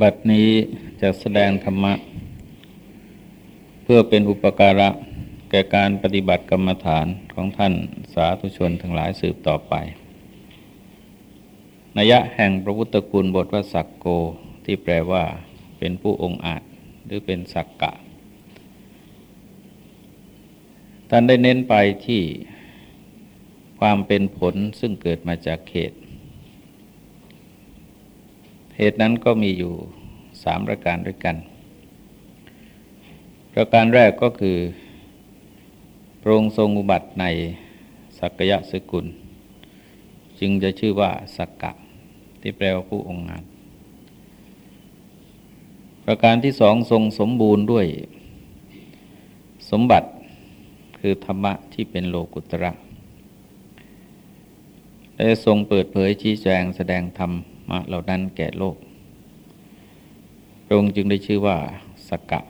บัดนี้จะแสดงธรรมะ เพื่อเป็นอุปการะแก่การปฏิบัติกรรมฐานของท่านสาธุชนทั้งหลายสืบต่อไปนัยะแห่งพระพุทธคุณบทว่าสักโกที่แปลว่าเป็นผู้องอาจหรือเป็นสักกะ ท่านได้เน้นไปที่ความเป็นผลซึ่งเกิดมาจากเหตุ เหตุนั้นก็มีอยู่สามประการด้วยกัน ประการแรกก็คือพระองค์ทรงอุบัติในสักยะสกุล จึงจะชื่อว่าสักกะ ที่แปลว่าผู้องค์งาน ประการที่สองทรงสมบูรณ์ด้วยสมบัติคือธรรมะที่เป็นโลกุตระและทรงเปิดเผยชี้แจงแสดงธรรมะเหล่านั้นแก่โลกพระองค์จึงได้ชื่อว่าสกกะ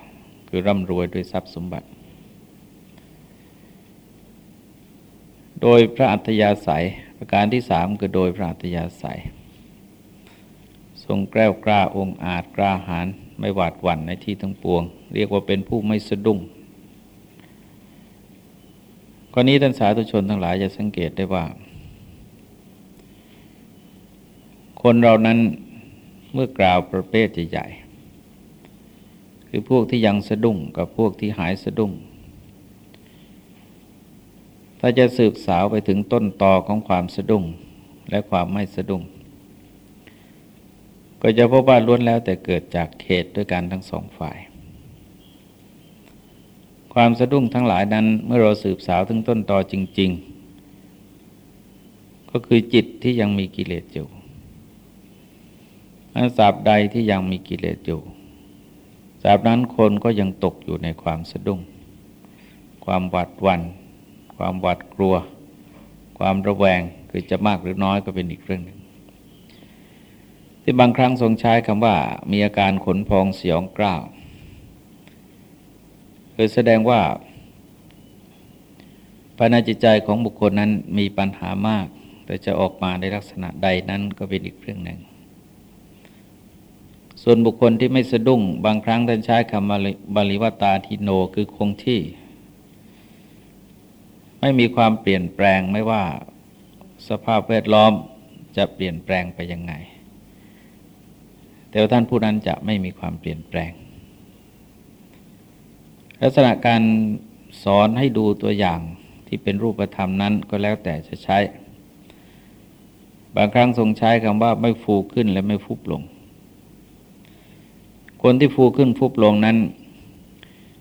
คือร่ำรวยด้วยทรัพย์สมบัติ โดยพระอัธยาศัยประการที่สามคือโดยพระอัธยาศัย ทรงแกล้วกล้าองอาจกล้าหาญไม่หวาดหวั่นในที่ทั้งปวง เรียกว่าเป็นผู้ไม่สะดุ้งกรณีท่านสาธุชนทั้งหลายจะสังเกตได้ว่า คนเรานั้นเมื่อกล่าวประเภทใหญ่ๆคือพวกที่ยังสะดุ้งกับพวกที่หายสะดุ้ง ถ้าจะสืบสาวไปถึงต้นตอของความสะดุ้งและความไม่สะดุ้ง ก็จะพบว่าล้วนแล้วแต่เกิดจากเหตุด้วยกันทั้งสองฝ่าย ความสะดุ้งทั้งหลายนั้นเมื่อเราสืบสาวถึงต้นตอจริง ๆ ก็คือจิตที่ยังมีกิเลสอยู่ อันสาบใดที่ยังมีกิเลสอยู่สาบนั้นคนก็ยังตกอยู่ในความสะดุ้ง ความหวาดวัน ความหวาดกลัว ความระแวงคือจะมากหรือน้อยก็เป็นอีกเรื่องหนึ่ง ที่บางครั้งทรงใช้คำว่ามีอาการขนพองเสียงกล้าวคือแสดงว่าภายในจิตใจของบุคคลนั้นมีปัญหามาก แต่จะออกมาในลักษณะใดนั้นก็เป็นอีกเรื่องหนึ่ง ส่วนบุคคลที่ไม่สะดุ้ง บางครั้งท่านใช้คำบาลิวตาทิโนคือคงที่ ไม่มีความเปลี่ยนแปลงไม่ว่าสภาพแวดล้อมจะเปลี่ยนแปลงไปยังไง แต่ท่านผู้นั้นจะไม่มีความเปลี่ยนแปลง ลักษณะการสอนให้ดูตัวอย่างที่เป็นรูปธรรมนั้นก็แล้วแต่จะใช้ บางครั้งทรงใช้คำว่าไม่ฟูขึ้นและไม่ฟุบลง คนที่ฟูขึ้นฟุบลงนั้น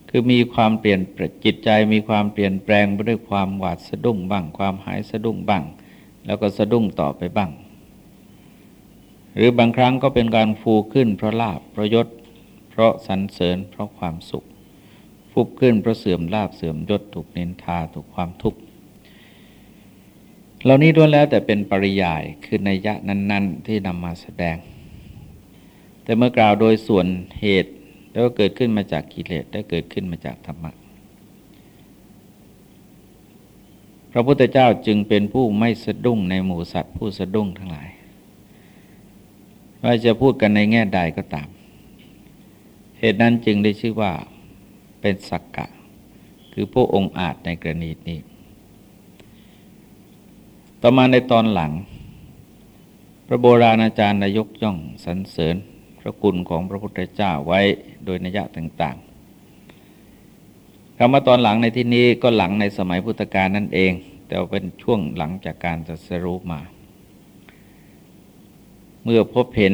คือมีความเปลี่ยนจิตใจมีความเปลี่ยนแปลงไปด้วยความหวาดสะดุ้งบ้าง ความหายสะดุ้งบ้าง แล้วก็สะดุ้งต่อไปบ้าง หรือบางครั้งก็เป็นการฟูขึ้นเพราะลาบเพราะยศ เพราะสรรเสริญ เพราะความสุข ฟุบขึ้นเพราะเสื่อมลาบเสื่อมยศถูกเนินทาถูกความทุกข์เหล่านี้ด้วนแล้วแต่เป็นปริยายคือในยะนั้น ๆ ที่นำมาแสดง แต่เมื่อกล่าวโดยส่วนเหตุแล้วก็เกิดขึ้นมาจากกิเลสได้เกิดขึ้นมาจากธรรมะพระพุทธเจ้าจึงเป็นผู้ไม่สะดุ้งในหมู่สัตว์ผู้สะดุ้งทั้งหลายว่าจะพูดกันในแง่ใดก็ตาม เหตุนั้นจึงได้ชื่อว่าเป็นสักกะ คือผู้องค์อาจในกรณีนี้ ต่อมาในตอนหลัง พระโบราณอาจารย์นายกย่องสรรเสริญ พระคุณของพระพุทธเจ้าไว้โดยนัยยะต่างๆคำว่าตอนหลังในที่นี้ก็หลังในสมัยพุทธกาลนั่นเอง แต่เป็นช่วงหลังจากการจัสรู้มา เมื่อพบเห็น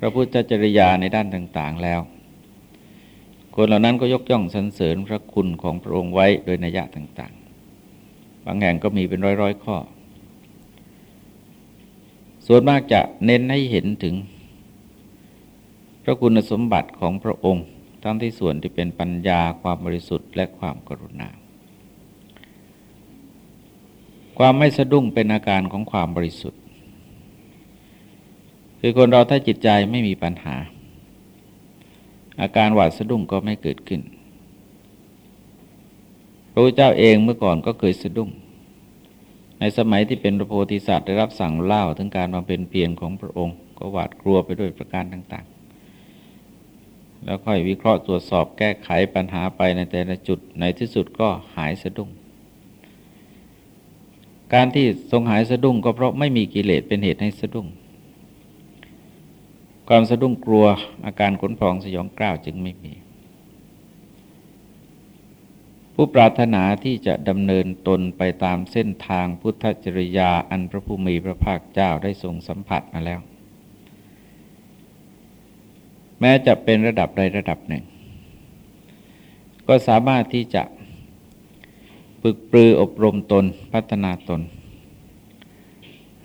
พระพุทธจริยาในด้านต่างๆแล้ว คนเหล่านั้นก็ยกย่องสรรเสริญพระคุณของพระองค์ไว้โดยนัยยะต่างๆ บางแห่งก็มีเป็นร้อยๆข้อ ส่วนมากจะเน้นให้เห็นถึง พระคุณสมบัติของพระองค์ ทั้งที่ส่วนที่เป็นปัญญาความบริสุทธิ์และความกรุณา ความไม่สะดุ้งเป็นอาการของความบริสุทธิ์ คือคนเราถ้าจิตใจไม่มีปัญหา อาการหวาดสะดุ้งก็ไม่เกิดขึ้นพระเจ้าเองเมื่อก่อนก็เคยสะดุ้ง ในสมัยที่เป็นพระโพธิสัตว์ได้รับสั่งเล่าถึงการมาเป็นเพียรของพระองค์ ก็หวาดกลัวไปด้วยประการต่างๆ แล้วค่อยวิเคราะห์ตรวจสอบแก้ไขปัญหาไปในแต่ละจุดในที่สุดก็หายสะดุ้ง การที่ทรงหายสะดุ้งก็เพราะไม่มีกิเลสเป็นเหตุให้สะดุ้ง ความสะดุ้งกลัวอาการขนพองสยองกล้าวจึงไม่มี ผู้ปรารถนาที่จะดำเนินตนไปตามเส้นทางพุทธจริยาอันพระผู้มีพระภาคเจ้าได้ทรงสัมผัสมาแล้ว แม้จะเป็นระดับใดระดับหนึ่ง ก็สามารถที่จะฝึกปรืออบรมตนพัฒนาตน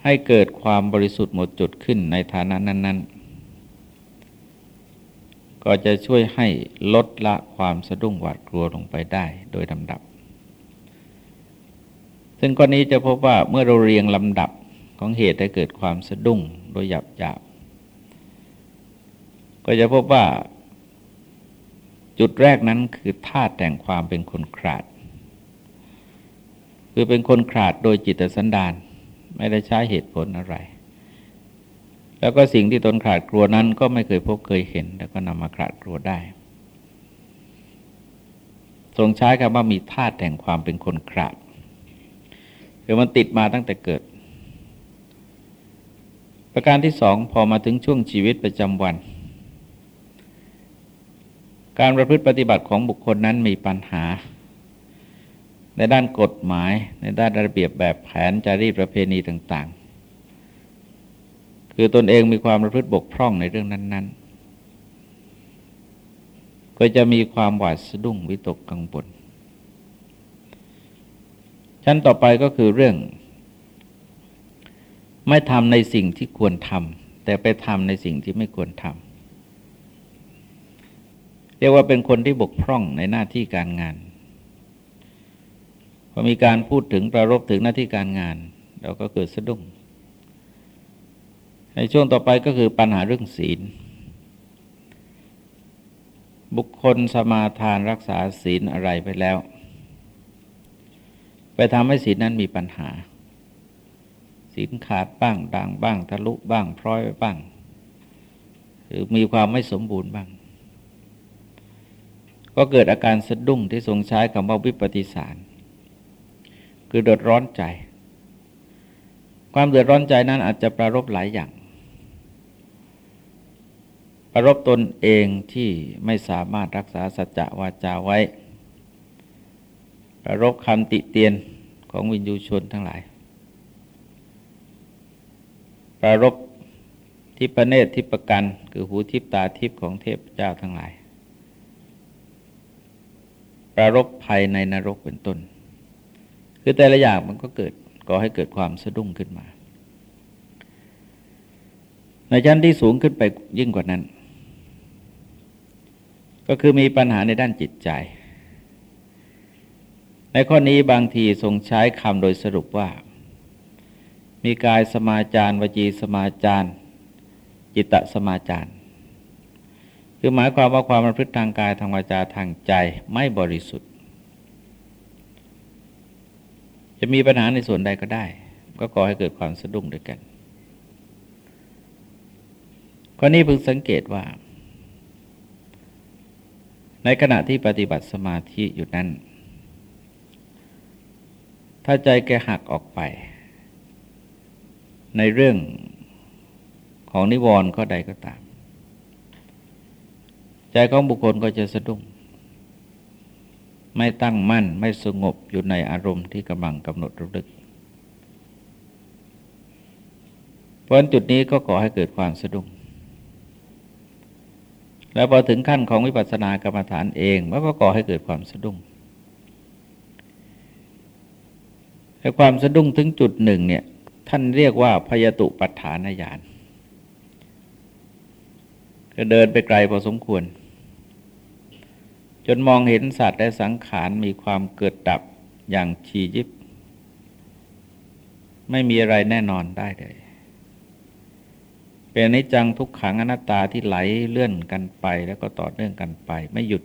ให้เกิดความบริสุทธิ์หมดจดขึ้นในฐานะนั้น ๆ ก็จะช่วยให้ลดละความสะดุ้งหวาดกลัวลงไปได้โดยลำดับ ซึ่งกรณีจะพบว่าเมื่อเราเรียงลำดับของเหตุให้เกิดความสะดุ้งโดยหยาบหยาบ ก็จะพบว่า จุดแรกนั้นคือธาตุแต่งความเป็นคนขาด คือเป็นคนขาดโดยจิตสันดาน ไม่ได้ใช้เหตุผลอะไร แล้วก็สิ่งที่ตนขาดกลัวนั้น ก็ไม่เคยพบเคยเห็น แล้วก็นำมาขาดกลัวได้ทรงใช้คำว่ามีธาตุแต่งความเป็นคนขาดคือมันติดมาตั้งแต่เกิด ประการที่สองพอมาถึงช่วงชีวิตประจำวัน การประพฤติปฏิบัติของบุคคลนั้นมีปัญหา ในด้านกฎหมาย ในด้านระเบียบแบบแผนจารีตประเพณีต่าง ๆ คือตนเองมีความประพฤติบกพร่องในเรื่องนั้น ๆ ก็จะมีความหวาดสะดุ้งวิตกกังวลชั้นต่อไปก็คือเรื่อง ไม่ทำในสิ่งที่ควรทำแต่ไปทำในสิ่งที่ไม่ควรทำ เรียกว่าเป็นคนที่บกพร่องในหน้าที่การงานพอมีการพูดถึงประรบถึงหน้าที่การงาน เราก็เกิดสะดุ้ง ในช่วงต่อไปก็คือปัญหาเรื่องศีล บุคคลสมาทานรักษาศีลอะไรไปแล้ว ไปทำให้ศีลนั้นมีปัญหา ศีลขาดบ้างด่างบ้าง ทะลุบ้าง พร้อยบ้าง หรือมีความไม่สมบูรณ์บ้าง ก็เกิดอาการสะดุ้งที่ทรงใช้คำว่าวิปฏิสาร คือเดือดร้อนใจ ความเดือดร้อนใจนั้นอาจจะประรบหลายอย่าง ประรบตนเองที่ไม่สามารถรักษาสัจจะวาจาไว้ ประรบคำติเตียนของวินยูชนทั้งหลาย ประรบทิพเนตทิพกัน คือหูทิพตาทิพของเทพเจ้าทั้งหลาย ประรบภัยในนรกเป็นต้น คือแต่ละอย่างมันก็เกิดก่อให้เกิดความสะดุ้งขึ้นมา ในชั้นที่สูงขึ้นไปยิ่งกว่านั้น ก็คือมีปัญหาในด้านจิตใจ ในข้อนี้บางทีทรงใช้คำโดยสรุปว่า มีกายสมาจารวจีสมาจารจิตตสมาจาร คือหมายความว่าความประพฤติทางกายทางวาจาทางใจไม่บริสุทธิ์ จะมีปัญหาในส่วนใดก็ได้ ก็ก่อให้เกิดความสะดุ้งด้วยกันข้อนี้พึงสังเกตว่า ในขณะที่ปฏิบัติสมาธิอยู่นั้น ถ้าใจแกหักออกไป ในเรื่องของนิวรณ์ข้อใดก็ตาม ใจของบุคคลก็จะสะดุ้งไม่ตั้งมั่นไม่สงบอยู่ในอารมณ์ที่กำลังกำหนดระลึกเพราะจุดนี้ก็ก่อให้เกิดความสะดุ้งแล้วพอถึงขั้นของวิปัสสนากรรมฐานเองมันก็ก่อให้เกิดความสะดุ้งแต่ความสะดุ้งถึงจุดหนึ่งเนี่ยท่านเรียกว่าพยตุปัฏฐานญาณก็เดินไปไกลพอสมควร จนมองเห็นสัตว์และสังขารมีความเกิดดับอย่างชียิบ ไม่มีอะไรแน่นอนได้เลย เป็นนิจังทุกขังอนัตตาที่ไหลเลื่อนกันไปแล้วก็ต่อเนื่องกันไป ไม่หยุด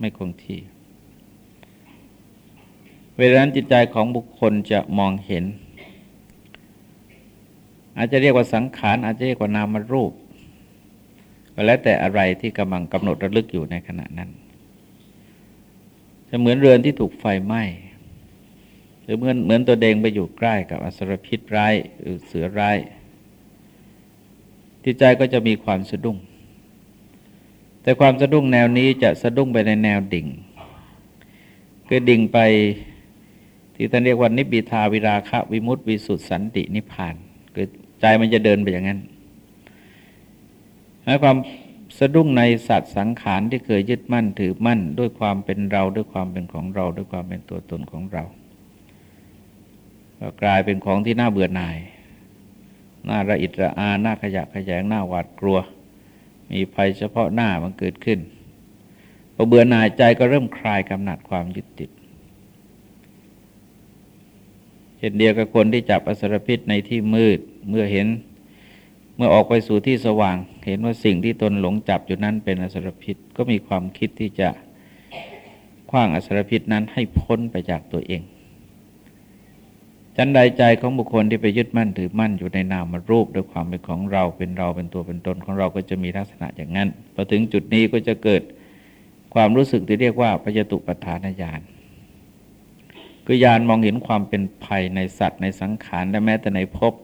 ไม่คงที่เวลานั้นจิตใจของบุคคลจะมองเห็น อาจจะเรียกว่าสังขารอาจจะเรียกว่านามรูปก็แล้วแต่อะไรที่กำลังกำหนดระลึกอยู่ในขณะนั้น จะเหมือนเรือนที่ถูกไฟไหม้หรือเหมือนเหมือนตัวเดงไปอยู่ใกล้กับอสรพิษร้ายหรือเสือร้ายจิตใจก็จะมีความสะดุ้ง แต่ความสะดุ้งแนวนี้จะสะดุ้งไปในแนวดิ่ง คือดิ่งไปที่ท่านเรียกว่านิบิทาวิราคะวิมุตติวิสุทธิสันตินิพพาน คือใจมันจะเดินไปอย่างนั้นความ สะดุ้งในสัตว์สังขารที่เคยยึดมั่นถือมั่น ด้วยความเป็นเราด้วยความเป็นของเรา ด้วยความเป็นตัวตนของเรา ก็กลายเป็นของที่น่าเบื่อหน่าย น่าระอิดระอาน่าขยะขยงน่าหวาดกลัว มีภัยเฉพาะหน้ามันเกิดขึ้นพอเบื่อหน่ายใจก็เริ่มคลายกำหนัดความยึดติดเช่นเดียวกับคนที่จับอสรพิษในที่มืดเมื่อเห็น เมื่อออกไปสู่ที่สว่าง เห็นว่าสิ่งที่ตนหลงจับอยู่นั้นเป็นอสรพิษก็มีความคิดที่จะคว้างอสรพิษนั้นให้พ้นไปจากตัวเองจันใดใจของบุคคลที่ไปยึดมั่นถือมั่นอยู่ในนามรูปด้วยความเป็นของเราเป็นเราเป็นตัวเป็นตนของเราก็จะมีลักษณะอย่างนั้นพอถึงจุดนี้ก็จะเกิดความรู้สึกที่เรียกว่าพยตุปัฏฐานญาณคือญาณมองเห็นความเป็นภัยในสัตว์ในสังขารและแม้แต่ในภพ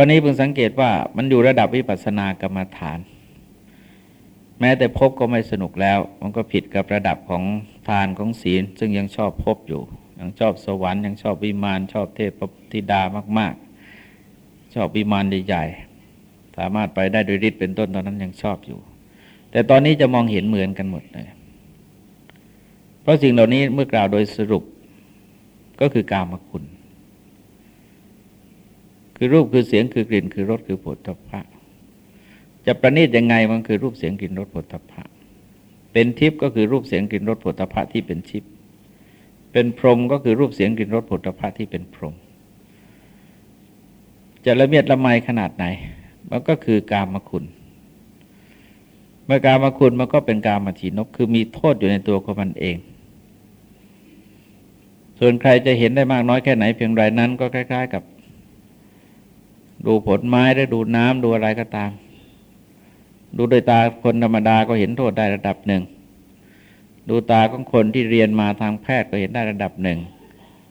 ข้อนี้เพิ่งสังเกตว่ามันอยู่ระดับวิปัสสนากรรมฐาน แม้แต่พบก็ไม่สนุกแล้ว มันก็ผิดกับระดับของทานของศีล ซึ่งยังชอบพบอยู่ ยังชอบสวรรค์ยังชอบวิมานชอบเทพธิดามาก ๆ ชอบวิมานใหญ่ๆสามารถไปได้โดยฤทธิ์เป็นต้นตอนนั้นยังชอบอยู่ แต่ตอนนี้จะมองเห็นเหมือนกันหมดเลยเพราะสิ่งเหล่านี้เมื่อกล่าวโดยสรุปก็คือกามคุณ คือรูปคือเสียงคือกลิ่นคือรสคือผลทพะ จะประณีตยังไงมันคือรูปเสียงกลิ่นรสผลทพะ เป็นทิพย์ก็คือรูปเสียงกลิ่นรสผลทพะที่เป็นทิพย์เป็นพรหมก็คือรูปเสียงกลิ่นรสผลทพะที่เป็นพรหมจะละเมียดละไมขนาดไหน มันก็คือกามคุณ เมื่อกามคุณมันก็เป็นกามถีนกคือมีโทษอยู่ในตัวของมันเอง ส่วนใครจะเห็นได้มากน้อยแค่ไหนเพียงไรนั้นก็คล้าย ๆ กับ ดูผลไม้หรือดูน้ำดูอะไรก็ตาม ดูโดยตาคนธรรมดาก็เห็นโทษได้ระดับหนึ่ง ดูตาของคนที่เรียนมาทางแพทย์ก็เห็นได้ระดับหนึ่ง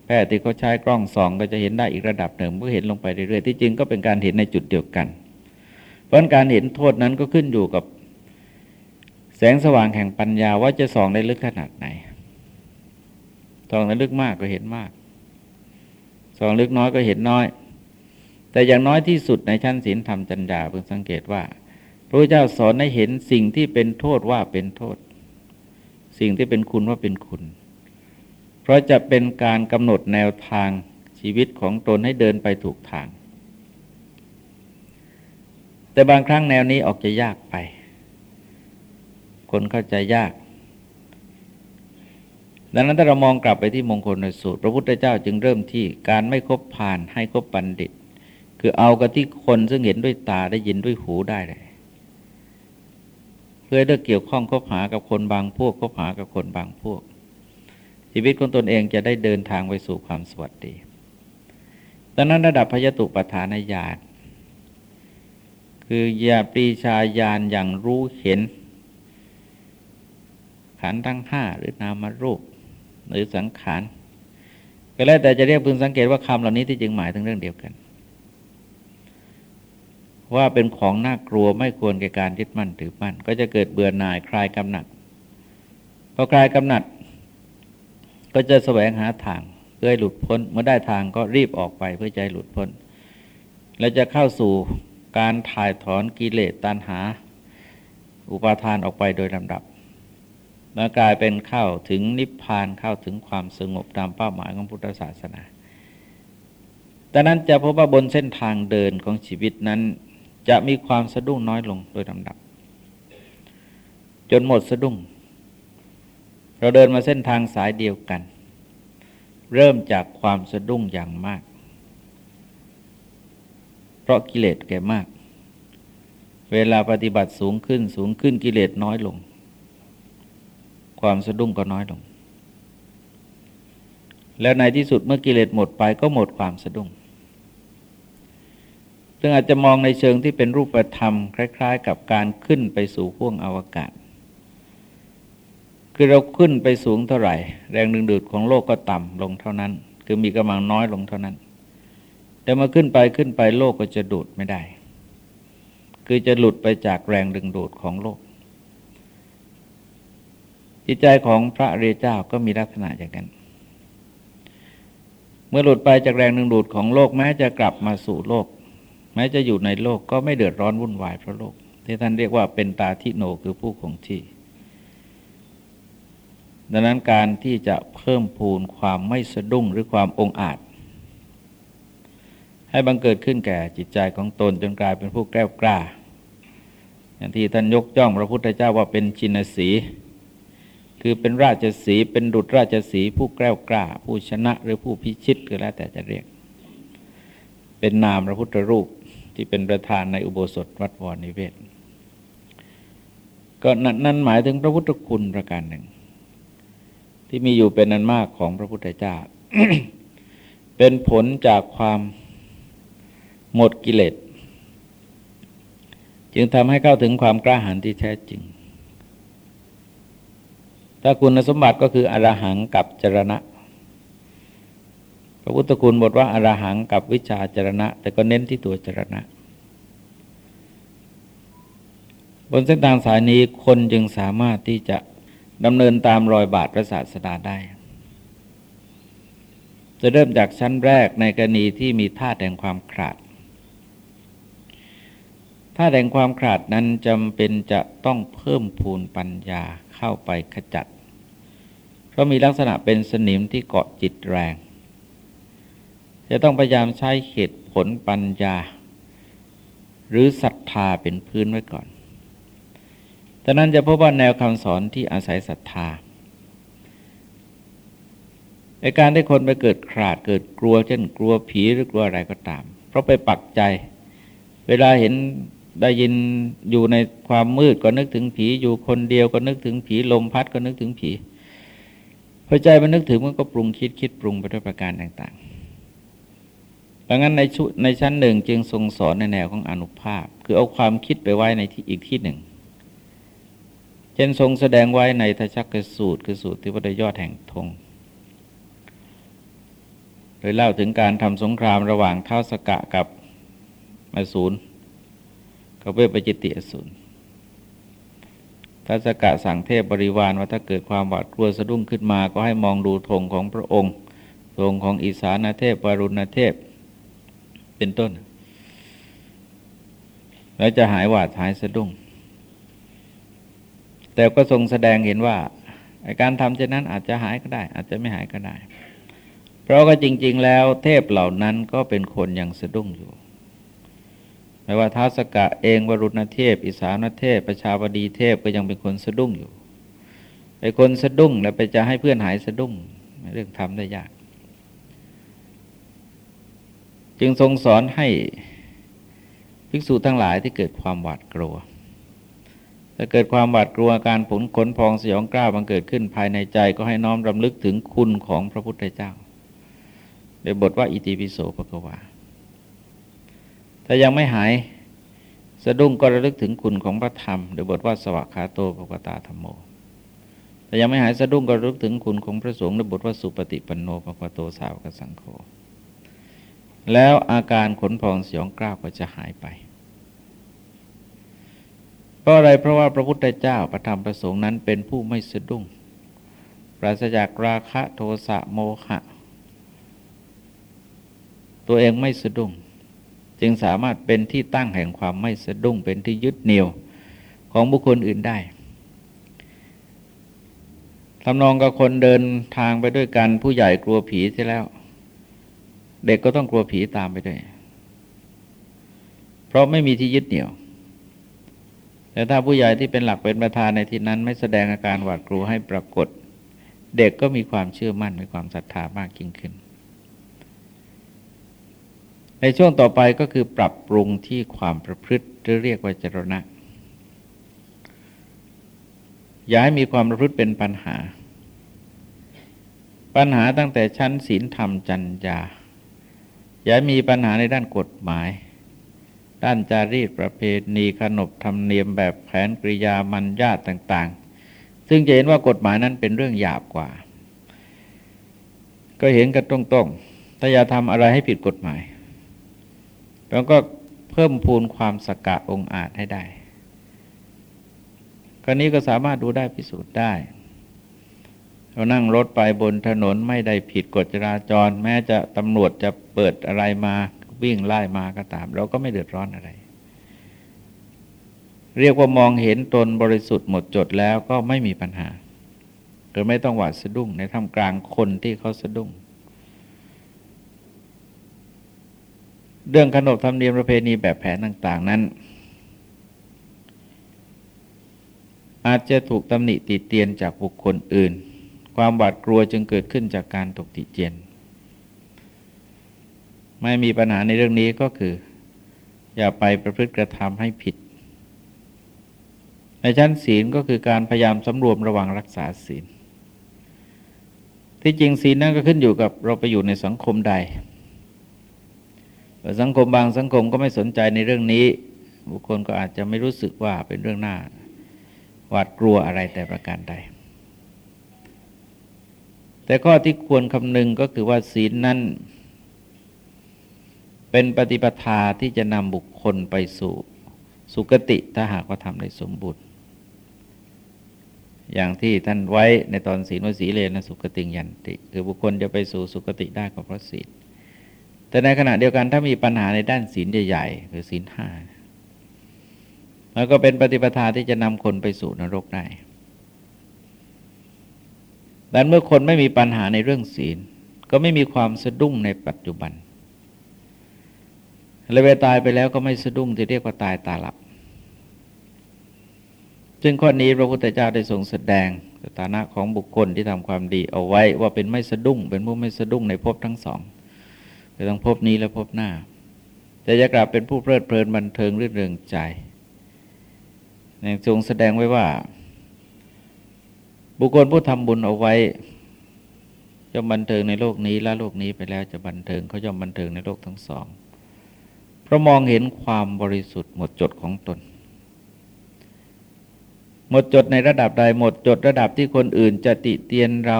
แพทย์ที่เขาใช้กล้องส่อง ก็จะเห็นได้อีกระดับหนึ่งเมื่อเห็นลงไปเรื่อยๆที่จริงก็เป็นการเห็นในจุดเดียวกัน เพราะการเห็นโทษนั้นก็ขึ้นอยู่กับแสงสว่างแห่งปัญญาว่าจะส่องได้ลึกขนาดไหนส่องได้ลึกมากก็เห็นมากส่องลึกน้อยก็เห็นน้อย แต่อย่างน้อยที่สุดในชั้นศีลธรรมจัญญาเพิ่งสังเกตว่า พระพุทธเจ้าสอนให้เห็นสิ่งที่เป็นโทษว่าเป็นโทษ สิ่งที่เป็นคุณว่าเป็นคุณ เพราะจะเป็นการกำหนดแนวทางชีวิตของตนให้เดินไปถูกทาง แต่บางครั้งแนวนี้ออกจะยากไป คนเข้าใจยากดังนั้นถ้าเรามองกลับไปที่มงคลในสูตร พระพุทธเจ้าจึงเริ่มที่การไม่คบผ่านให้คบบัณฑิต คือเอากับที่คนซึ่งเห็นด้วยตาได้ยินด้วยหูได้เลยเพื่อเลิกเกี่ยวข้องคบหากับคนบางพวกคบหากับคนบางพวก ชีวิตของตนเองจะได้เดินทางไปสู่ความสวัสดีดังนั้นระดับพยตุปทานญาณคือญาปรีชาญาณอย่างรู้เห็น ขันทั้งห้าหรือนามรูป หรือสังขารก็แล้วแต่จะเรียกพึงสังเกตว่าคำเหล่านี้ที่จึงหมายถึงเรื่องเดียวกัน ว่าเป็นของน่ากลัวไม่ควรแก่การยึดมั่นถือมั่น ก็จะเกิดเบื่อหน่ายคลายกำหนัดพอคลายกำหนัด ก็จะแสวงหาทางเพื่อให้หลุดพ้น เมื่อได้ทางก็รีบออกไปเพื่อใจหลุดพ้น และจะเข้าสู่การถ่ายถอนกิเลสตัณหา อุปาทานออกไปโดยลำดับแล้วกลายเป็นเข้าถึงนิพพานเข้าถึงความสงบตามเป้าหมายของพุทธศาสนาดังนั้นจะพบว่าบนเส้นทางเดินของชีวิตนั้น จะมีความสะดุ้งน้อยลงโดยลำดับ จนหมดสะดุ้ง เราเดินมาเส้นทางสายเดียวกัน เริ่มจากความสะดุ้งอย่างมาก เพราะกิเลสแก่มาก เวลาปฏิบัติสูงขึ้นสูงขึ้นกิเลสน้อยลง ความสะดุ้งก็น้อยลง แล้วในที่สุดเมื่อกิเลสหมดไปก็หมดความสะดุ้ง ซึ่งอาจจะมองในเชิงที่เป็นรูปธรรม คล้าย ๆ กับการขึ้นไปสู่ห้วงอวกาศ คือเราขึ้นไปสูงเท่าไหร่ แรงดึงดูดของโลกก็ต่ำลงเท่านั้น คือมีกำลังน้อยลงเท่านั้น แต่มาขึ้นไปขึ้นไปโลกก็จะดูดไม่ได้ คือจะหลุดไปจากแรงดึงดูดของโลก จิตใจของพระเรเจ้าก็มีลักษณะอย่างนั้นเมื่อหลุดไปจากแรงดึงดูดของโลกแม้จะกลับมาสู่โลก ม้จะอยู่ในโลกก็ไม่เดือดร้อนวุ่นวายเพราะโลก ที่ท่านเรียกว่าเป็นตาทิโนคือผู้คงที่ ดังนั้นการที่จะเพิ่มพูนความไม่สะดุ้งหรือความองอาจ ให้บังเกิดขึ้นแก่จิตใจของตนจนกลายเป็นผู้แกล้วกล้า อย่างที่ท่านยกย่องพระพุทธเจ้าว่าเป็นชินสี คือเป็นราชสีเป็นดุจราชสีผู้แกล้วกล้า ผู้ชนะหรือผู้พิชิตก็แล้วแต่จะเรียก เป็นนามพระพุทธรูป ที่เป็นประธานในอุโบสถวัดวรนิเวศ ก็นั้นหมายถึงพระพุทธคุณประการหนึ่ง ที่มีอยู่เป็นนันมากของพระพุทธเจ้า เป็นผลจากความหมดกิเลสจึงทำให้เข้าถึงความกล้าหาญที่แท้จริง ถ้าคุณสมบัติก็คืออรหังกับจรณะ ระพุทธคุณบทว่าอรหังกับวิชาจรณะ แต่ก็เน้นที่ตัวจรณะ บนเส้นทางสายนี้คนจึงสามารถที่จะดำเนินตามรอยบาทพระศาสดาได้ จะเริ่มจากชั้นแรกในกรณีที่มีท่าแห่งความขาดท่าแห่งความขาดนั้นจำเป็นจะต้องเพิ่มพูนปัญญาเข้าไปขจัด เพราะมีลักษณะเป็นสนิมที่เกาะจิตแรง จะต้องพยายามใช้เหตุผลปัญญา หรือศรัทธาเป็นพื้นไว้ก่อนแต่นั้นจะพบว่าแนวคำสอนที่อาศัยศรัทธาในการที่คนไปเกิดขาดเกิดกลัวเช่นกลัวผีหรือกลัวอะไรก็ตาม เพราะไปปักใจ เวลาเห็นได้ยินอยู่ในความมืดก็นึกถึงผี อยู่คนเดียวก็นึกถึงผีลมพัดก็นึกถึงผีพอใจมันนึกถึงมันก็ปรุงคิดคิดปรุงไปด้วยประการต่างๆ ดังนั้นในชุในชั้นหนึ่งจึงทรงสอนในแนวของอนุภาพ คือเอาความคิดไปไว้ในที่อีกที่หนึ่งเช่นทรงแสดงไว้ในทชักกสูตรคือสูตรที่วัดยอดแห่งธงโดยเล่าถึงการทำสงครามระหว่างเท้าสกะกับมาศูนกับเวปจิติอสูรทัศกะสั่งเทพบริวารว่าถ้าเกิดความหวาดกลัวสะดุ้งขึ้นมา ก็ให้มองดูธงของพระองค์ธงของอีสานาเทพวารุณเทพ เป็นต้น แล้วจะหายหวาดหายสะดุ้ง แต่ก็ทรงแสดงเห็นว่าการทำเช่นนั้นอาจจะหายก็ได้ อาจจะไม่หายก็ได้ เพราะก็จริง ๆ แล้วเทพเหล่านั้นก็เป็นคนยังสะดุ้งอยู่ไม่ว่าท้าสกะเองวรุณเทพ อิสานเทพ ประชาบดีเทพก็ยังเป็นคนสะดุ้งอยู่ไอ้คนสะดุ้งแล้วไปจะให้เพื่อนหายสะดุ้งเรื่องทำได้ยาก จึงทรงสอนให้ภิกษุทั้งหลายที่เกิดความหวาดกลัวถ้าเกิดความหวาดกลัวการผลขนพองสยองกล้าบังเกิดขึ้นภายในใจก็ให้น้อมรำลึกถึงคุณของพระพุทธเจ้าในบทว่าอิติปิโสปะกวาถ้ายังไม่หายสะดุ้งก็ระลึกถึงคุณของพระธรรมโดยบทว่าสวากขาโตปกตาธรรมโมแต่ยังไม่หายสะดุ้งก็ระลึกถึงคุณของพระสงฆ์ในบทว่าสุปฏิปันโนปกโตสาวกสังโฆ แล้วอาการขนพองสยองกล้าวก็จะหายไป เพราะอะไรเพราะว่าพระพุทธเจ้าประธรรมประสงค์นั้นเป็นผู้ไม่สะดุ้ง ปราศจากราคะโทสะโมหะ ตัวเองไม่สะดุ้ง จึงสามารถเป็นที่ตั้งแห่งความไม่สะดุ้ง เป็นที่ยึดเหนี่ยวของบุคคลอื่นได้ทำนองกับคนเดินทางไปด้วยกันผู้ใหญ่กลัวผีที่แล้ว เด็กก็ต้องกลัวผีตามไปด้วย เพราะไม่มีที่ยึดเหนี่ยว แต่ถ้าผู้ใหญ่ที่เป็นหลักเป็นประธานในที่นั้น ไม่แสดงอาการหวาดกลัวให้ปรากฏ เด็กก็มีความเชื่อมั่นมีความศรัทธามากยิ่งขึ้น ในช่วงต่อไปก็คือปรับปรุงที่ความประพฤติหรือเรียกว่าจรณะ อย้ายมีความประพฤติเป็นปัญหา ปัญหาตั้งแต่ชั้นศีลธรรมจัญญา ย้ามีปัญหาในด้านกฎหมาย ด้านจารีตประเพณีขนบธรรมเนียมแบบแผนกริยามันญาตต่าง ๆ ซึ่งจะเห็นว่ากฎหมายนั้นเป็นเรื่องหยาบกว่า ก็เห็นกันตรงๆถ้าอย่าทำอะไรให้ผิดกฎหมาย แล้วก็เพิ่มพูนความสกะองอาจให้ได้กรณีก็สามารถดูได้พิสูจน์ได้ เรานั่งรถไปบนถนนไม่ได้ผิดกฎจราจร แม้จะตำรวจจะเปิดอะไรมาวิ่งไล่มาก็ตาม เราก็ไม่เดือดร้อนอะไร เรียกว่ามองเห็นตนบริสุทธิ์หมดจดแล้วก็ไม่มีปัญหาโดยไม่ต้องหวาดสะดุ้งในท่ามกลางคนที่เขาสะดุ้งเรื่องขนบธรรมเนียมประเพณีแบบแผนต่าง ๆ นั้น อาจจะถูกตำหนิติเตียนจากบุคคลอื่น ความหวาดกลัวจึงเกิดขึ้นจากการตกติเตียน ไม่มีปัญหาในเรื่องนี้ก็คือ อย่าไปประพฤติกระทำให้ผิด ในชั้นศีลก็คือการพยายามสำรวมระวังรักษาศีล ที่จริงศีลนั่นก็ขึ้นอยู่กับเราไปอยู่ในสังคมใด สังคมบางสังคมก็ไม่สนใจในเรื่องนี้ บุคคลก็อาจจะไม่รู้สึกว่าเป็นเรื่องหน้าหวาดกลัวอะไรแต่ประการใด แต่ข้อที่ควรคำนึงก็คือว่าศีลนั้น เป็นปฏิปทาที่จะนำบุคคลไปสู่สุคติถ้าหากว่าทำได้สมบูรณ์ อย่างที่ท่านไว้ในตอนศีลวสีเลนะสุคติยันติ คือบุคคลจะไปสู่สุคติได้ก็เพราะศีลแต่ในขณะเดียวกันถ้ามีปัญหาในด้านศีลใหญ่ๆคือศีลห้ามันก็เป็นปฏิปทาที่จะนำคนไปสู่นรกได้ ดังเมื่อคนไม่มีปัญหาในเรื่องศีล ก็ไม่มีความสะดุ้งในปัจจุบันเลยเวตายไปแล้วก็ไม่สะดุ้งที่เรียกว่าตายตาหลับจึงข้อนี้พระพุทธเจ้าได้ทรงแสดงสถานะของบุคคลที่ทำความดีเอาไว้ว่าเป็นไม่สะดุ้ง เป็นผู้ไม่สะดุ้งในภพทั้งสองจะต้องพนี้และภพหน้า แต่จะกลับเป็นผู้เพลิดเพลินบันเทิงรื่นเริงใจในทรงแสดงไว้ว่า บุคคลผู้ทำบุญเอาไว้จะบันเทิงในโลกนี้และโลกนี้ไปแล้วจะบันเทิงเขาจะบันเทิงในโลกทั้งสอง เพราะมองเห็นความบริสุทธิ์หมดจดของตน หมดจดในระดับใดหมดจดระดับที่คนอื่นจะติเตียนเรา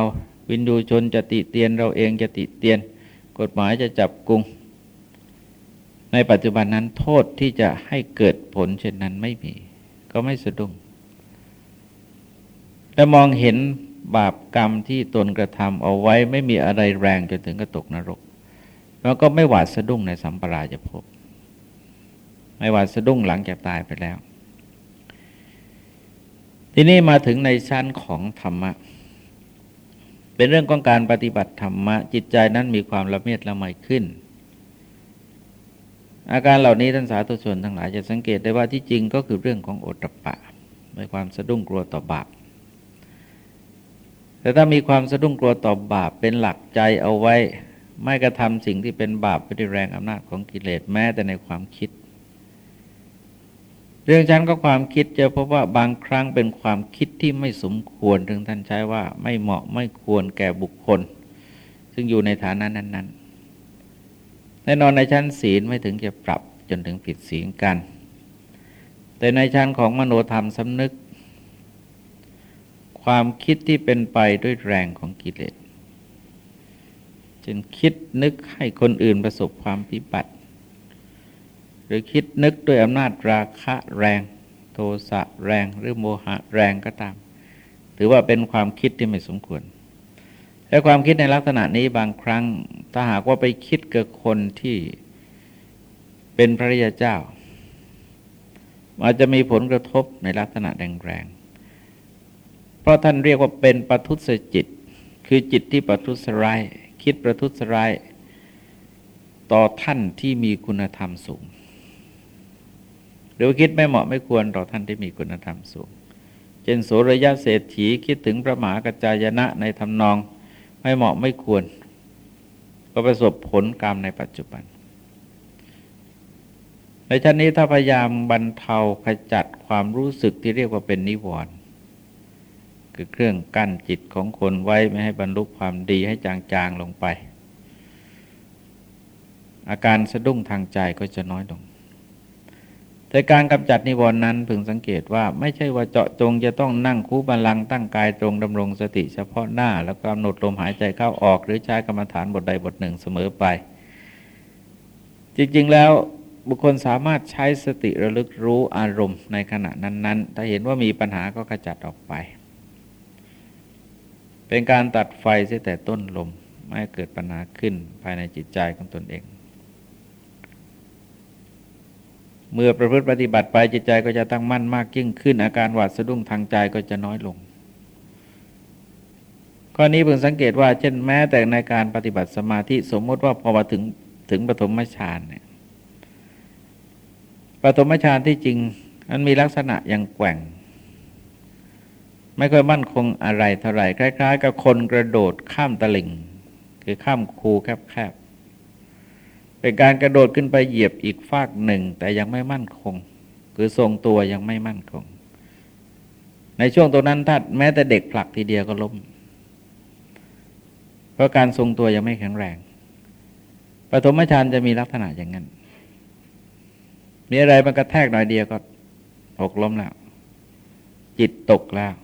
วินดูชนจะติเตียนเราเองจะติเตียน กฎหมายจะจับกุงในปัจจุบันนั้นโทษที่จะให้เกิดผลเช่นนั้นไม่มี ก็ไม่สะดุ้ง แต่มองเห็นบาปกรรมที่ตนกระทำเอาไว้ไม่มีอะไรแรงจนถึงกระตกนรก แล้วก็ไม่หวาดสะดุ้งในสัมปราจะพบ ไม่หวาดสะดุ้งหลังจากตายไปแล้ว ทีนี้มาถึงในชั้นของธรรมะ เป็นเรื่องของการปฏิบัติธรรมะ จิตใจนั้นมีความละเมียดละไมขึ้น อาการเหล่านี้ท่านสาธุชนทั้งหลายจะสังเกตได้ว่าที่จริงก็คือเรื่องของโอตปะในความสะดุ้งกลัวต่อบาป แต่ถ้ามีความสะดุ้งกลัวต่อบาปเป็นหลักใจเอาไว้ ไม่กระทำสิ่งที่เป็นบาปไปด้วยแรงอำนาจของกิเลสแม้แต่ในความคิด เรื่องชั้นก็ความคิดจะพบว่าบางครั้งเป็นความคิดที่ไม่สมควรถึงท่านใช้ว่าไม่เหมาะไม่ควรแก่บุคคล ซึ่งอยู่ในฐานะนั้น ๆ แน่นอนในชั้นศีลไม่ถึงจะปรับจนถึงผิดศีลกัน แต่ในชั้นของมโนธรรมสำนึก ความคิดที่เป็นไปด้วยแรงของกิเลสจนคิดนึกให้คนอื่นประสบความพิบัติ หรือคิดนึกด้วยอำนาจราคะแรง โทสะแรงหรือโมหะแรงก็ตาม ถือว่าเป็นความคิดที่ไม่สมควร และความคิดในลักษณะนี้บางครั้งถ้าหากว่าไปคิดกับคนที่เป็นพระริยเจ้าอาจจะมีผลกระทบในลักษณะแรง ราะท่านเรียกว่าเป็นปทุสจิต คือจิตที่ปทุสร้ายคิดประทุษร้ายต่อท่านที่มีคุณธรรมสูง หรือคิดไม่เหมาะไม่ควรต่อท่านที่มีคุณธรรมสูง เช่นโสรยะเศรษฐีคิดถึงพระมหากจายนะในทำนองไม่เหมาะไม่ควร ก็ประสบผลกรรมในปัจจุบัน ในชั้นนี้ถ้าพยายามบรรเทาขจัดความรู้สึกที่เรียกว่าเป็นนิวรณ์ คือเครื่องกั้นจิตของคนไว้ไม่ให้บรรลุความดีให้จางๆลงไป อาการสะดุ้งทางใจก็จะน้อยลง แต่การกำจัดนิวรณ์นั้นพึงสังเกตว่าไม่ใช่ว่าเจาะจงจะต้องนั่งคูบาลังตั้งกายตรงดำรงสติเฉพาะหน้า แล้วกำหนดลมหายใจเข้าออกหรือใช้กรรมฐานบทใดบทหนึ่งเสมอไป จริงๆแล้วบุคคลสามารถใช้สติระลึกรู้อารมณ์ในขณะนั้น ๆ ถ้าเห็นว่ามีปัญหาก็ขจัดออกไป เป็นการตัดไฟเสียแต่ต้นลมไม่เกิดปัญหาขึ้นภายในจิตใจของตนเอง เมื่อประพฤติปฏิบัติไปจิตใจก็จะตั้งมั่นมากยิ่งขึ้น อาการหวาดสะดุ้งทางใจก็จะน้อยลงข้อนี้เพิ่งสังเกตว่าเช่นแม้แต่ในการปฏิบัติสมาธิสมมติว่าพอมาถึงถึงปฐมฌานเนี่ยปฐมฌานที่จริงมันมีลักษณะอย่างแกว่ง ไม่ค่อยมั่นคงอะไรเท่าไหร่คล้าย ๆ กับคนกระโดดข้ามตะลิ่ง คือข้ามคูแคบๆเป็นการกระโดดขึ้นไปเหยียบอีกฟากหนึ่ง แต่ยังไม่มั่นคง คือทรงตัวยังไม่มั่นคง ในช่วงตรงนั้นถ้าแม้แต่เด็กผลักทีเดียวก็ล้มเพราะการทรงตัวยังไม่แข็งแรงปฐมฌานจะมีลักษณะอย่างนั้น มีอะไรมันกระแทกหน่อยเดียวก็หกล้มแล้ว จิตตกแล้ว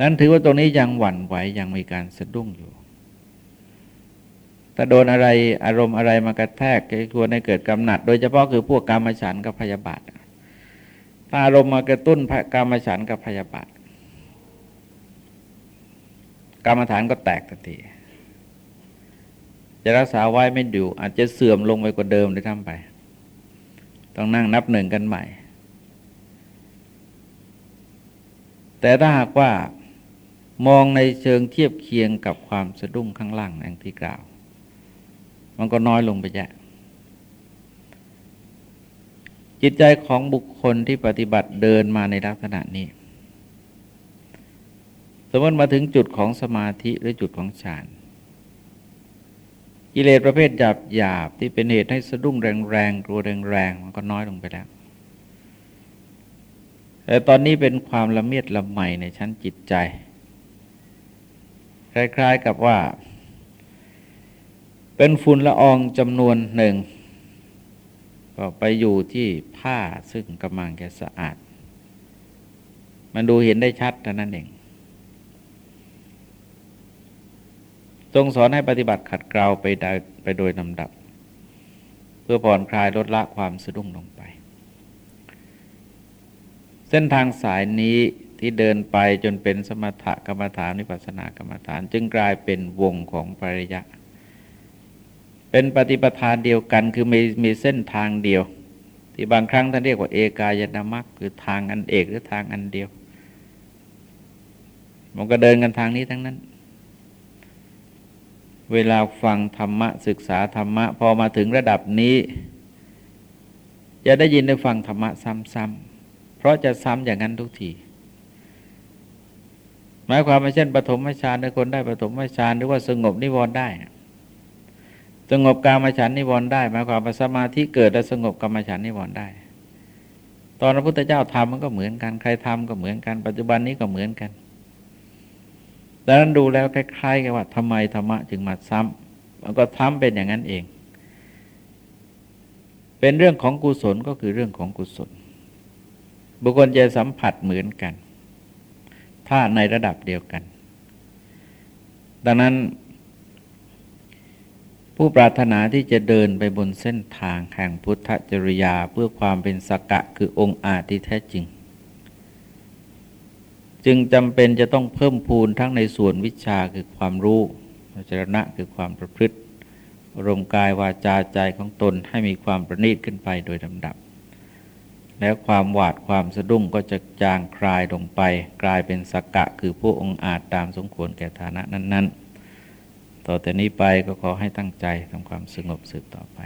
นั้นถือว่าตรงนี้ยังหวั่นไหวยังมีการสะดุ้งอยู่ถ้าโดนอะไรอารมณ์อะไรมากระแทกควรให้เกิดกำหนัด โดยเฉพาะคือพวกกรรมฉันกับพยาบาทถ้าอารมณ์มากระตุ้นกรรมฉันกับพยาบาทกรรมฐานก็แตกทันทีจะรักษาไว้ไม่ดูอาจจะเสื่อมลงไปกว่าเดิมได้ทำไป ต้องนั่งนับหนึ่งกันใหม่ แต่ถ้าหากว่า มองในเชิงเทียบเคียงกับความสะดุ้งข้างล่างอย่างที่กล่าว มันก็น้อยลงไปแยะจิตใจของบุคคลที่ปฏิบัติเดินมาในลักษณะนี้ สมมติมาถึงจุดของสมาธิหรือจุดของฌานกิเลสประเภทหยาบหยาบที่เป็นเหตุให้สะดุ้งแรงๆกลัวแรงๆมันก็น้อยลงไปแล้วแต่ตอนนี้เป็นความละเมียดละไมในชั้นจิตใจ คล้าย ๆกับว่า เป็นฝุ่นละอองจำนวนหนึ่ง ก็ไปอยู่ที่ผ้าซึ่งกำลังแกสะอาด มันดูเห็นได้ชัดเท่านั้นเองทรงสอนให้ปฏิบัติขัดเกลาไปโดยไปโดยลำดับ เพื่อผ่อนคลายลดละความสะดุ้งลงไป เส้นทางสายนี้ ที่เดินไปจนเป็นสมถกรรมฐานวิปัสสนากรรมฐาน จึงกลายเป็นวงของปริยะ เป็นปฏิปทานเดียวกันคือมีมีเส้นทางเดียว ที่บางครั้งท่านเรียกว่าเอกายนามัคคือทางอันเอกหรือทางอันเดียว มันก็เดินกันทางนี้ทั้งนั้น เวลาฟังธรรมะศึกษาธรรมะ พอมาถึงระดับนี้ จะได้ยินได้ฟังธรรมะซ้ำๆเพราะจะซ้ำอย่างนั้นทุกที มายความว่าเช่นปฐมฌานในคนได้ปฐมฌานหรือว่าสงบนิวรณ์ได้ สงบกามฉันนิวรณ์ได้หมายความว่าสมาธิเกิดและสงบกามฉันนิวรณ์ได้ ตอนพระพุทธเจ้าทำมันก็เหมือนกันใครทำก็เหมือนกัน ปัจจุบันนี้ก็เหมือนกันดังนั้นดูแล้วคล้ายๆกันว่าทำไมธรรมะจึงมาซ้ำมันก็ทำเป็นอย่างนั้นเอง เป็นเรื่องของกุศลก็คือเรื่องของกุศล บุคคลจะสัมผัสเหมือนกัน ถ้าในระดับเดียวกัน ดังนั้น ผู้ปรารถนาที่จะเดินไปบนเส้นทางแห่งพุทธจริยาเพื่อความเป็นสกะคือองค์อาจที่แท้จริง จึงจำเป็นจะต้องเพิ่มพูนทั้งในส่วนวิชาคือความรู้จรณะคือความประพฤติรมกายวาจาใจของตนให้มีความประณีตขึ้นไปโดยลำดับ แล้วความหวาดความสะดุ้งก็จะจางคลายลงไป กลายเป็นสกะคือผู้องอาจตามสมควรแก่ฐานะนั้น ๆ ต่อแต่นี้ไปก็ขอให้ตั้งใจทำความสงบสืบต่อไป